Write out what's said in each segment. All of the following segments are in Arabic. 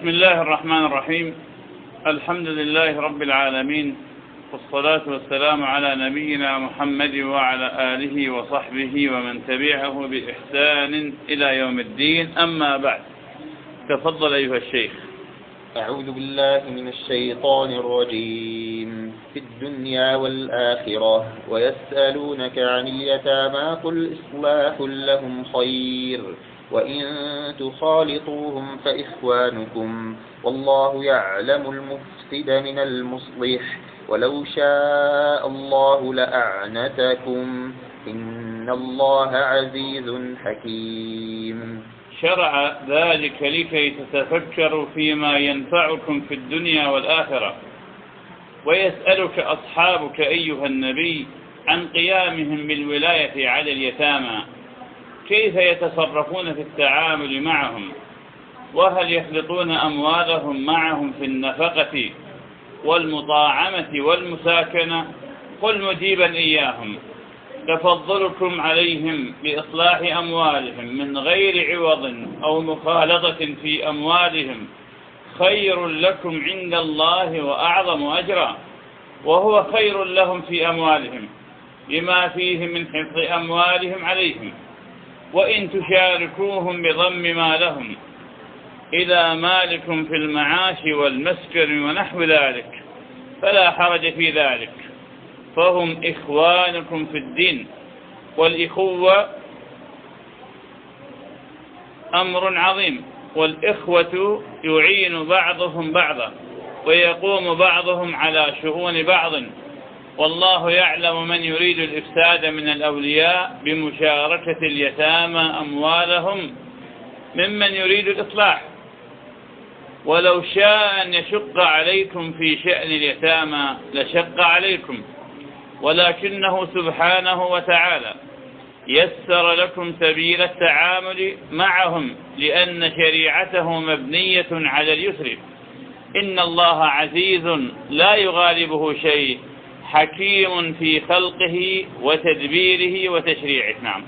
بسم الله الرحمن الرحيم. الحمد لله رب العالمين والصلاة والسلام على نبينا محمد وعلى آله وصحبه ومن تبعه بإحسان إلى يوم الدين. أما بعد تفضل أيها الشيخ. أعوذ بالله من الشيطان الرجيم. في الدنيا والآخرة ويسألونك عن اليتامى قل إصلاح لهم خير. وإن تخالطوهم فإخوانكم والله يعلم المفسد من المصلح ولو شاء الله لأعنتكم إن الله عزيز حكيم. شرع ذلك لكي تتفكروا فيما ينفعكم في الدنيا والآخرة. ويسألك أصحابك أيها النبي عن قيامهم بالولاية على اليتامى. كيف يتصرفون في التعامل معهم؟ وهل يخلطون أموالهم معهم في النفقة والمطاعمة والمساكنة؟ قل مجيبا إياهم. تفضلكم عليهم بإصلاح أموالهم من غير عوض أو مخالطة في أموالهم. خير لكم عند الله وأعظم أجرا. وهو خير لهم في أموالهم بما فيه من حفظ أموالهم عليهم. وإن تشاركوهم بضم ما لهم. إلى مالكم في المعاش والمسكن ونحو ذلك فلا حرج في ذلك. فهم إخوانكم في الدين. والإخوة أمر عظيم. والإخوة يعين بعضهم بعضا ويقوم بعضهم على شؤون بعض. والله يعلم من يريد الإفساد من الأولياء بمشاركة اليتامى أموالهم ممن يريد الإصلاح. ولو شاء أن يشق عليكم في شأن اليتامى لشق عليكم. ولكنه سبحانه وتعالى يسر لكم سبيل التعامل معهم لأن شريعته مبنية على اليسر. إن الله عزيز لا يغالبه شيء. حكيم في خلقه وتدبيره وتشريعه. نعم.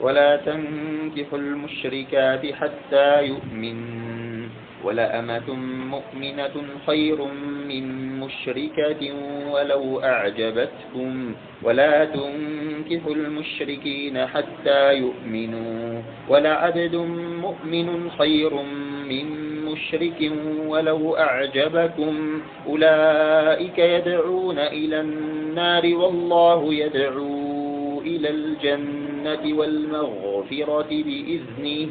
ولا تنكحوا المشركات حتى يؤمنوا ولأمة مؤمنة خير من مشركة ولو أعجبتكم. ولا تنكحوا المشركين حتى يؤمنوا. ولعبد مؤمن خير من مشرك ولو أعجبكم. أولئك يدعون إلى النار والله يدعو إلى الجنة والمغفرة بإذنه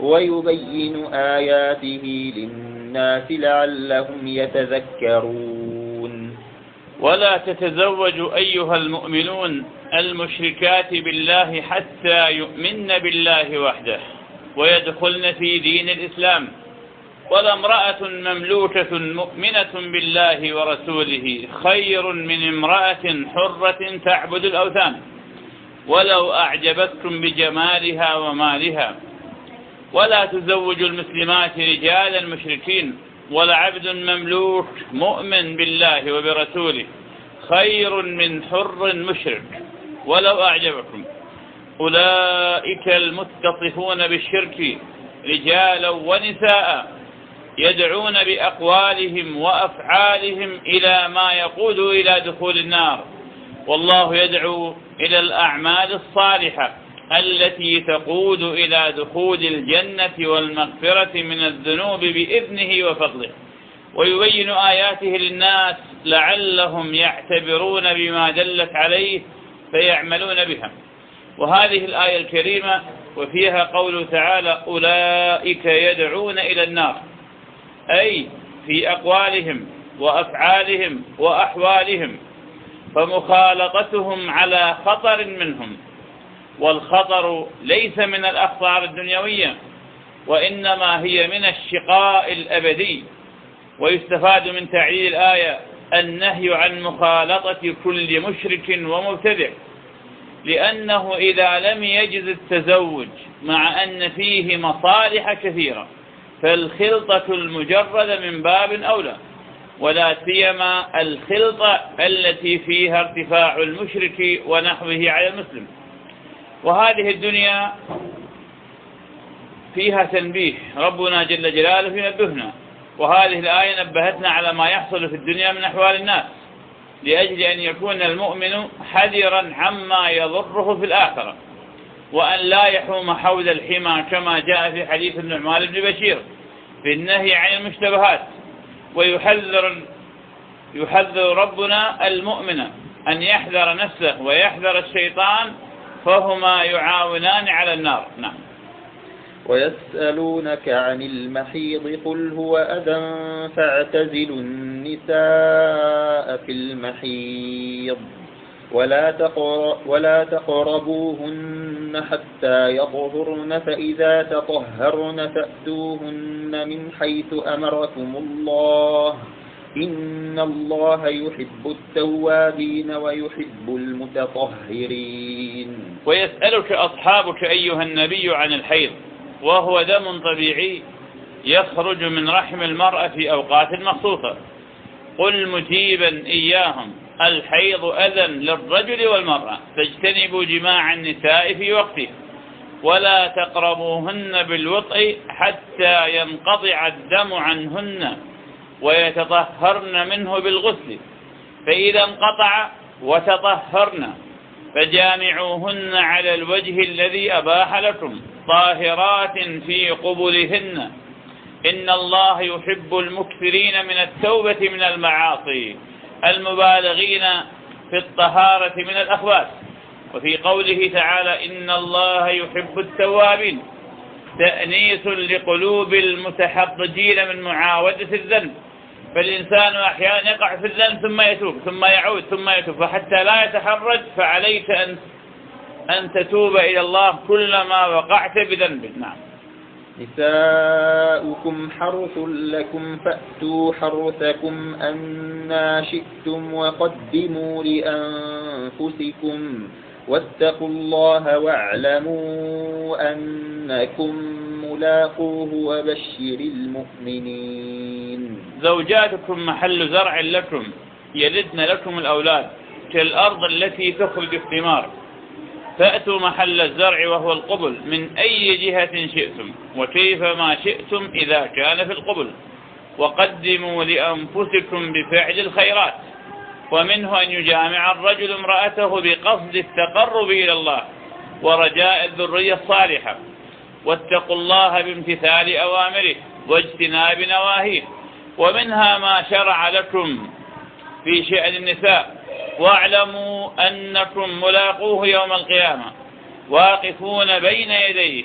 ويبين آياته للناس لعلهم يتذكرون. ولا تتزوجوا أيها المؤمنون المشركات بالله حتى يؤمن بالله وحده ويدخلن في دين الإسلام. ولا امرأة مملوكة مؤمنة بالله ورسوله خير من امرأة حرة تعبد الأوثان. ولو أعجبتكم بجمالها ومالها. ولا تزوجوا المسلمات رجال المشركين ولا عبد مملوك مؤمن بالله وبرسوله خير من حر مشرك. ولو أعجبكم. أولئك المتصفون بالشرك رجالا ونساء. يدعون بأقوالهم وأفعالهم إلى ما يقود إلى دخول النار. والله يدعو إلى الأعمال الصالحة التي تقود إلى دخول الجنة والمغفرة من الذنوب بإذنه وفضله. ويبين آياته للناس لعلهم يعتبرون بما دلت عليه فيعملون بها. وهذه الآية الكريمة وفيها قوله تعالى أولئك يدعون إلى النار. أي في أقوالهم وأفعالهم وأحوالهم فمخالطتهم على خطر منهم. والخطر ليس من الأخطار الدنيوية وإنما هي من الشقاء الأبدي. ويستفاد من تعليل الآية النهي عن مخالطة كل مشرك ومبتدع. لأنه إذا لم يجز التزوج مع أن فيه مصالح كثيرة. فالخلطة المجردة من باب أولى ولا سيما الخلطة التي فيها ارتفاع المشرك ونحوه على المسلم. وهذه الدنيا فيها تنبيه ربنا جل جلاله ينبهنا وهذه الآية نبهتنا على ما يحصل في الدنيا من أحوال الناس لأجل أن يكون المؤمن حذرا عما يضره في الآخرة وأن لا يحوم حول الحمى كما جاء في حديث النعمان بن بشير. في النهي عن المشتبهات. ويحذر يحذر ربنا المؤمن أن يحذر نفسه ويحذر الشيطان فهما يعاونان على النار. نعم. ويسألونك عن المحيض قل هو أذى فاعتزلوا النساء في المحيض. ولا, تقر ولا تقربوهن حتى يطهرن فإذا تطهرن فأتوهن من حيث أمركم الله. إن الله يحب التوابين ويحب المتطهرين. ويسألك أصحابك أيها النبي عن الحيض وهو دم طبيعي يخرج من رحم المرأة في أوقات مخصوصة. قل مجيبا إياهم. الحيض أذى للرجل والمرأة. فاجتنبوا جماع النساء في وقته ولا تقربوهن بالوطء حتى ينقطع الدم عنهن ويتطهرن منه بالغسل. فإذا انقطع وتطهرن فجامعوهن على الوجه الذي أباح لكم. طاهرات في قبلهن. إن الله يحب المكثرين من التوبة من المعاصي. المبالغين في الطهارة من الأخبار. وفي قوله تعالى إن الله يحب التوابين تأنيس لقلوب المتحضجين من معاودة الذنب. فالإنسان أحيانا يقع في الذنب ثم يتوب ثم يعود ثم يتوب. فحتى لا يتحرج فعليك أن أن تتوب إلى الله كلما وقعت بذنب نعم. نساؤكم حرث لكم فأتوا حرثكم أنا شئتم وقدموا لأنفسكم واتقوا الله واعلموا أنكم ملاقوه وبشر المؤمنين. زوجاتكم محل زرع لكم يلدن لكم الأولاد كالأرض التي تخرج الثمار. فأتوا محل الزرع وهو القبل من أي جهة شئتم وكيف ما شئتم إذا كان في القبل. وقدموا لأنفسكم بفعل الخيرات ومنه أن يجامع الرجل امرأته بقصد التقرب إلى الله ورجاء الذرية الصالحة. واتقوا الله بامتثال أوامره واجتناب نواهيه. ومنها ما شرع لكم في شأن النساء واعلموا أنكم ملاقوه يوم القيامة واقفون بين يديه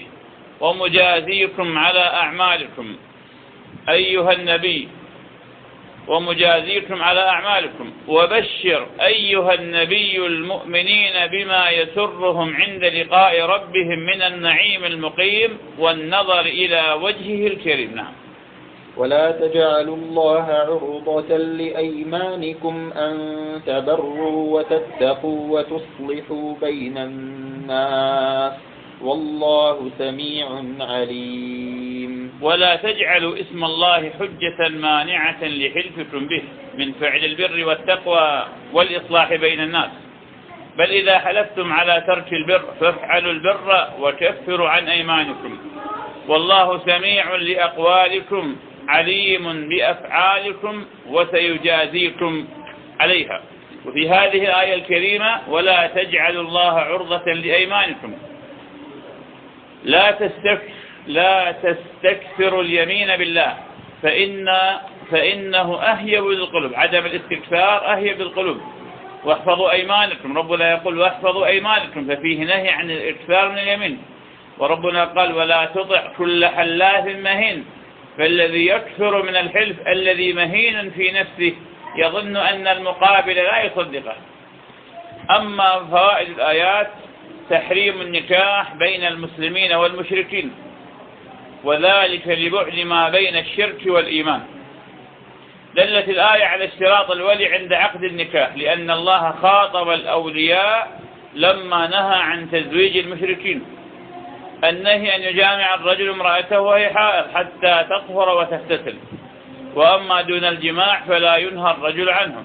ومجازيكم على أعمالكم أيها النبي ومجازيكم على أعمالكم. وبشر أيها النبي المؤمنين بما يسرهم عند لقاء ربهم من النعيم المقيم والنظر إلى وجهه الكريم. نعم. ولا تجعلوا الله عرضة لأيمانكم أن تبروا وتتقوا وتصلحوا بين الناس والله سميع عليم. ولا تجعلوا اسم الله حجة مانعة لحلفكم به من فعل البر والتقوى والإصلاح بين الناس. بل إذا حلفتم على ترك البر فافعلوا البر وكفروا عن أيمانكم. والله سميع لأقوالكم. عليم بأفعالكم وسيجازيكم عليها. وفي هذه الآية الكريمة ولا تجعلوا الله عرضة لأيمانكم. لا تستكثر لا تستكثروا اليمين بالله. فإن فإنه أهيب للقلوب عدم الاستكثار أهيب للقلوب واحفظوا أيمانكم. ربنا يقول واحفظوا أيمانكم. ففيه نهي عن الإكثار من اليمين. وربنا قال ولا تطع كل حلاف مهين. فالذي يكثر من الحلف الذي مهين في نفسه يظن أن المقابل لا يصدقه. أما فوائد الآيات تحريم النكاح بين المسلمين والمشركين وذلك لبعد ما بين الشرك والإيمان. دلت الآية على اشتراط الولي عند عقد النكاح لأن الله خاطب الأولياء لما نهى عن تزويج المشركين. النهي أن يجامع الرجل امرأته وهي حائض حتى تطهر وتغتسل. وأما دون الجماع فلا ينهى الرجل عنه.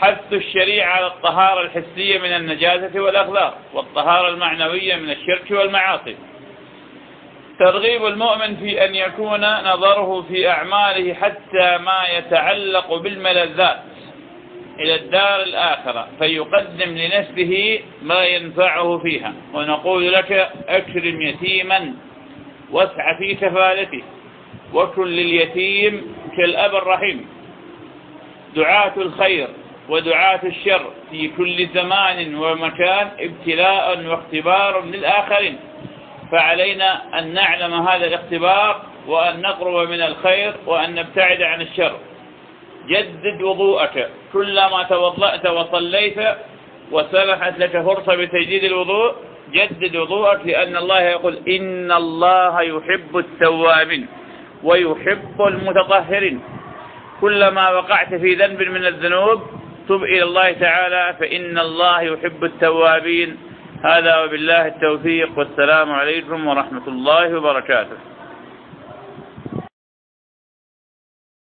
حث الشريعة على الطهارة الحسية من النجاسة والأخلاق والطهارة المعنوية من الشرك والمعاصي. ترغيب المؤمن في أن يكون نظره في أعماله حتى ما يتعلق بالملذات. إلى الدار الآخرة فيقدم لنفسه ما ينفعه فيها. ونقول لك أكرم يتيما واسع في كفالته. وكن لليتيم كالأب الرحيم. دعاة الخير ودعاة الشر في كل زمان ومكان ابتلاء واختبار للآخرين. فعلينا أن نعلم هذا الاختبار وأن نقرب من الخير وأن نبتعد عن الشر. جدد وضوءك. كلما توضأت وصليت وسمحت لك فرصة بتجديد الوضوء جدد وضوءك لأن الله يقول إن الله يحب التوابين ويحب المتطهرين كلما وقعت في ذنب من الذنوب تب إلى الله تعالى فإن الله يحب التوابين. هذا وبالله التوفيق والسلام عليكم ورحمة الله وبركاته.